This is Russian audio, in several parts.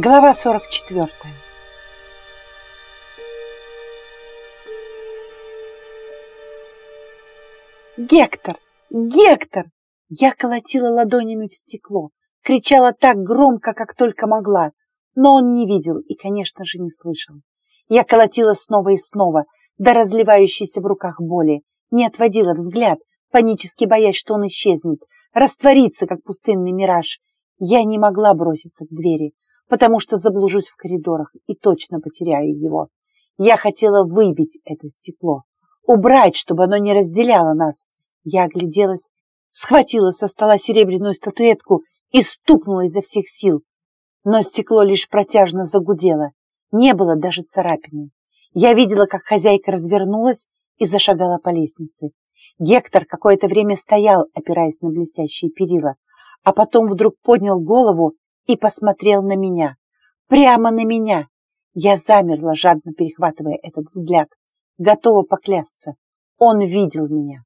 Глава 44 «Гектор! Гектор!» Я колотила ладонями в стекло, кричала так громко, как только могла, но он не видел и, конечно же, не слышал. Я колотила снова и снова, до разливающейся в руках боли, не отводила взгляд, панически боясь, что он исчезнет, растворится, как пустынный мираж. Я не могла броситься к двери, потому что заблужусь в коридорах и точно потеряю его. Я хотела выбить это стекло, убрать, чтобы оно не разделяло нас. Я огляделась, схватила со стола серебряную статуэтку и стукнула изо всех сил. Но стекло лишь протяжно загудело, не было даже царапины. Я видела, как хозяйка развернулась и зашагала по лестнице. Гектор какое-то время стоял, опираясь на блестящие перила, а потом вдруг поднял голову и посмотрел на меня. Прямо на меня. Я замерла, жадно перехватывая этот взгляд, готова поклясться. Он видел меня.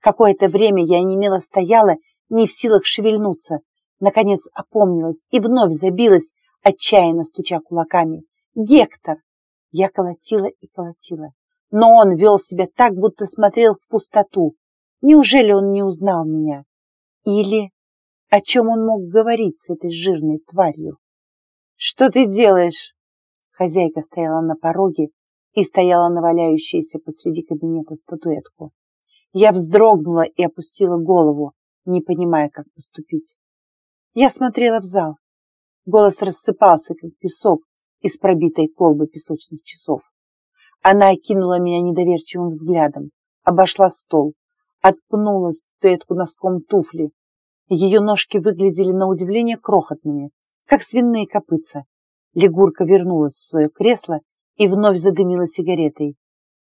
Какое-то время я немело стояла, не в силах шевельнуться. Наконец опомнилась и вновь забилась, отчаянно стуча кулаками. «Гектор!» Я колотила и колотила, но он вел себя так, будто смотрел в пустоту. Неужели он не узнал меня? Или о чем он мог говорить с этой жирной тварью? «Что ты делаешь?» Хозяйка стояла на пороге и стояла на валяющейся посреди кабинета статуэтку. Я вздрогнула и опустила голову, не понимая, как поступить. Я смотрела в зал. Голос рассыпался, как песок из пробитой колбы песочных часов. Она окинула меня недоверчивым взглядом, обошла стол, отпнула статуэтку носком туфли, ее ножки выглядели на удивление крохотными, как свиные копытца. Лягурка вернулась в свое кресло и вновь задымила сигаретой.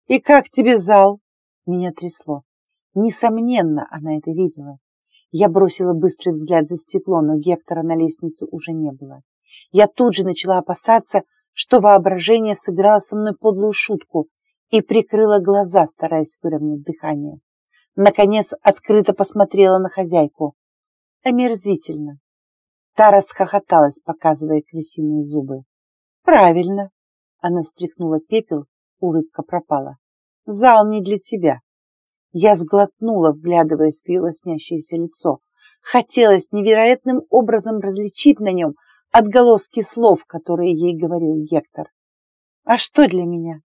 «И как тебе зал?» Меня трясло. Несомненно, она это видела. Я бросила быстрый взгляд за стекло, но Гектора на лестнице уже не было. Я тут же начала опасаться, что воображение сыграло со мной подлую шутку и прикрыла глаза, стараясь выровнять дыхание. Наконец открыто посмотрела на хозяйку омерзительно. Та расхохоталась, показывая крысиные зубы. Правильно. Она стряхнула пепел, улыбка пропала. Зал не для тебя. Я сглотнула, вглядываясь в ее лицо. Хотелось невероятным образом различить на нем отголоски слов, которые ей говорил Гектор. «А что для меня?»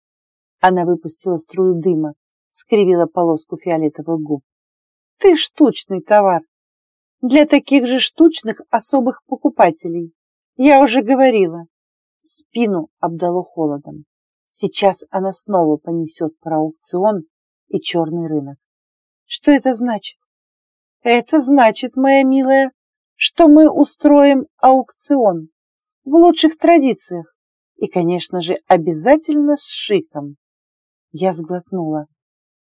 Она выпустила струю дыма, скривила полоску фиолетовых губ. «Ты штучный товар для таких же штучных особых покупателей. Я уже говорила. Спину обдало холодом. Сейчас она снова понесет про аукцион и черный рынок. Что это значит? Это значит, моя милая, что мы устроим аукцион в лучших традициях и, конечно же, обязательно с шиком. Я сглотнула.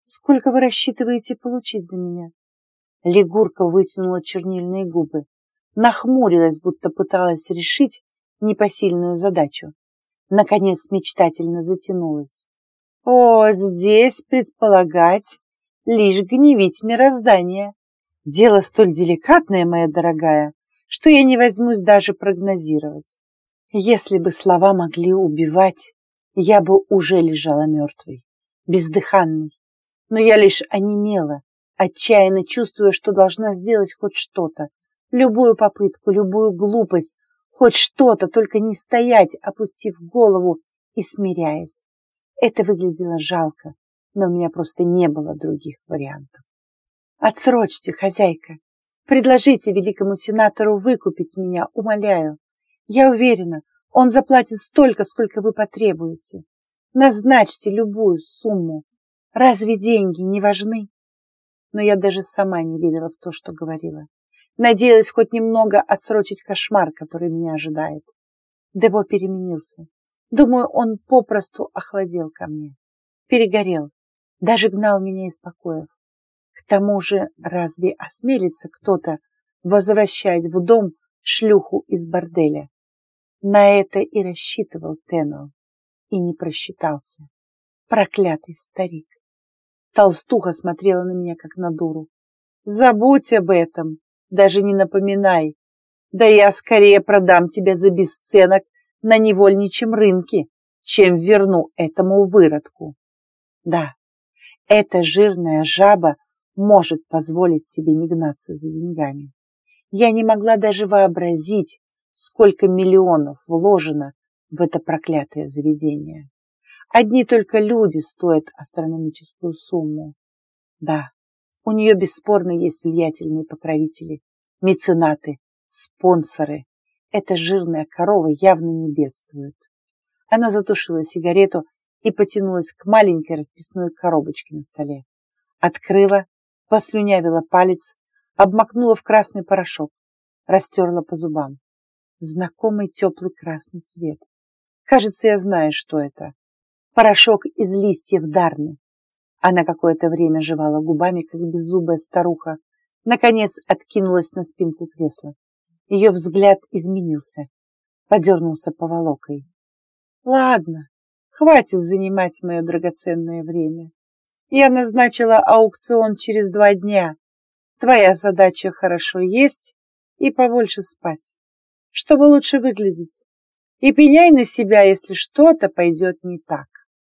Сколько вы рассчитываете получить за меня? Лигурка вытянула чернильные губы, нахмурилась, будто пыталась решить непосильную задачу. Наконец мечтательно затянулась. О, здесь предполагать, лишь гневить мироздание. Дело столь деликатное, моя дорогая, что я не возьмусь даже прогнозировать. Если бы слова могли убивать, я бы уже лежала мертвой, бездыханной. Но я лишь онемела, отчаянно чувствуя, что должна сделать хоть что-то, любую попытку, любую глупость, хоть что-то, только не стоять, опустив голову и смиряясь. Это выглядело жалко, но у меня просто не было других вариантов. Отсрочьте, хозяйка. Предложите великому сенатору выкупить меня, умоляю. Я уверена, он заплатит столько, сколько вы потребуете. Назначьте любую сумму. Разве деньги не важны? Но я даже сама не верила в то, что говорила. Надеялась хоть немного отсрочить кошмар, который меня ожидает. Дево переменился. Думаю, он попросту охладел ко мне. Перегорел. Даже гнал меня из покоев. К тому же, разве осмелится кто-то возвращать в дом шлюху из борделя? На это и рассчитывал Теннел. И не просчитался. Проклятый старик. Толстуха смотрела на меня, как на дуру. Забудь об этом, даже не напоминай. Да я скорее продам тебя за бесценок, на невольничьем рынке, чем верну этому выродку. Да, эта жирная жаба может позволить себе не гнаться за деньгами. Я не могла даже вообразить, сколько миллионов вложено в это проклятое заведение. Одни только люди стоят астрономическую сумму. Да, у нее бесспорно есть влиятельные покровители, меценаты, спонсоры. Эта жирная корова явно не бедствует. Она затушила сигарету и потянулась к маленькой расписной коробочке на столе. Открыла, послюнявила палец, обмакнула в красный порошок, растерла по зубам. Знакомый теплый красный цвет. Кажется, я знаю, что это. Порошок из листьев дарны. Она какое-то время жевала губами, как беззубая старуха. Наконец откинулась на спинку кресла. Ее взгляд изменился, подернулся поволокой. Ладно, хватит занимать мое драгоценное время. Я назначила аукцион через два дня. Твоя задача хорошо есть и побольше спать, чтобы лучше выглядеть. И пеняй на себя, если что-то пойдет не так.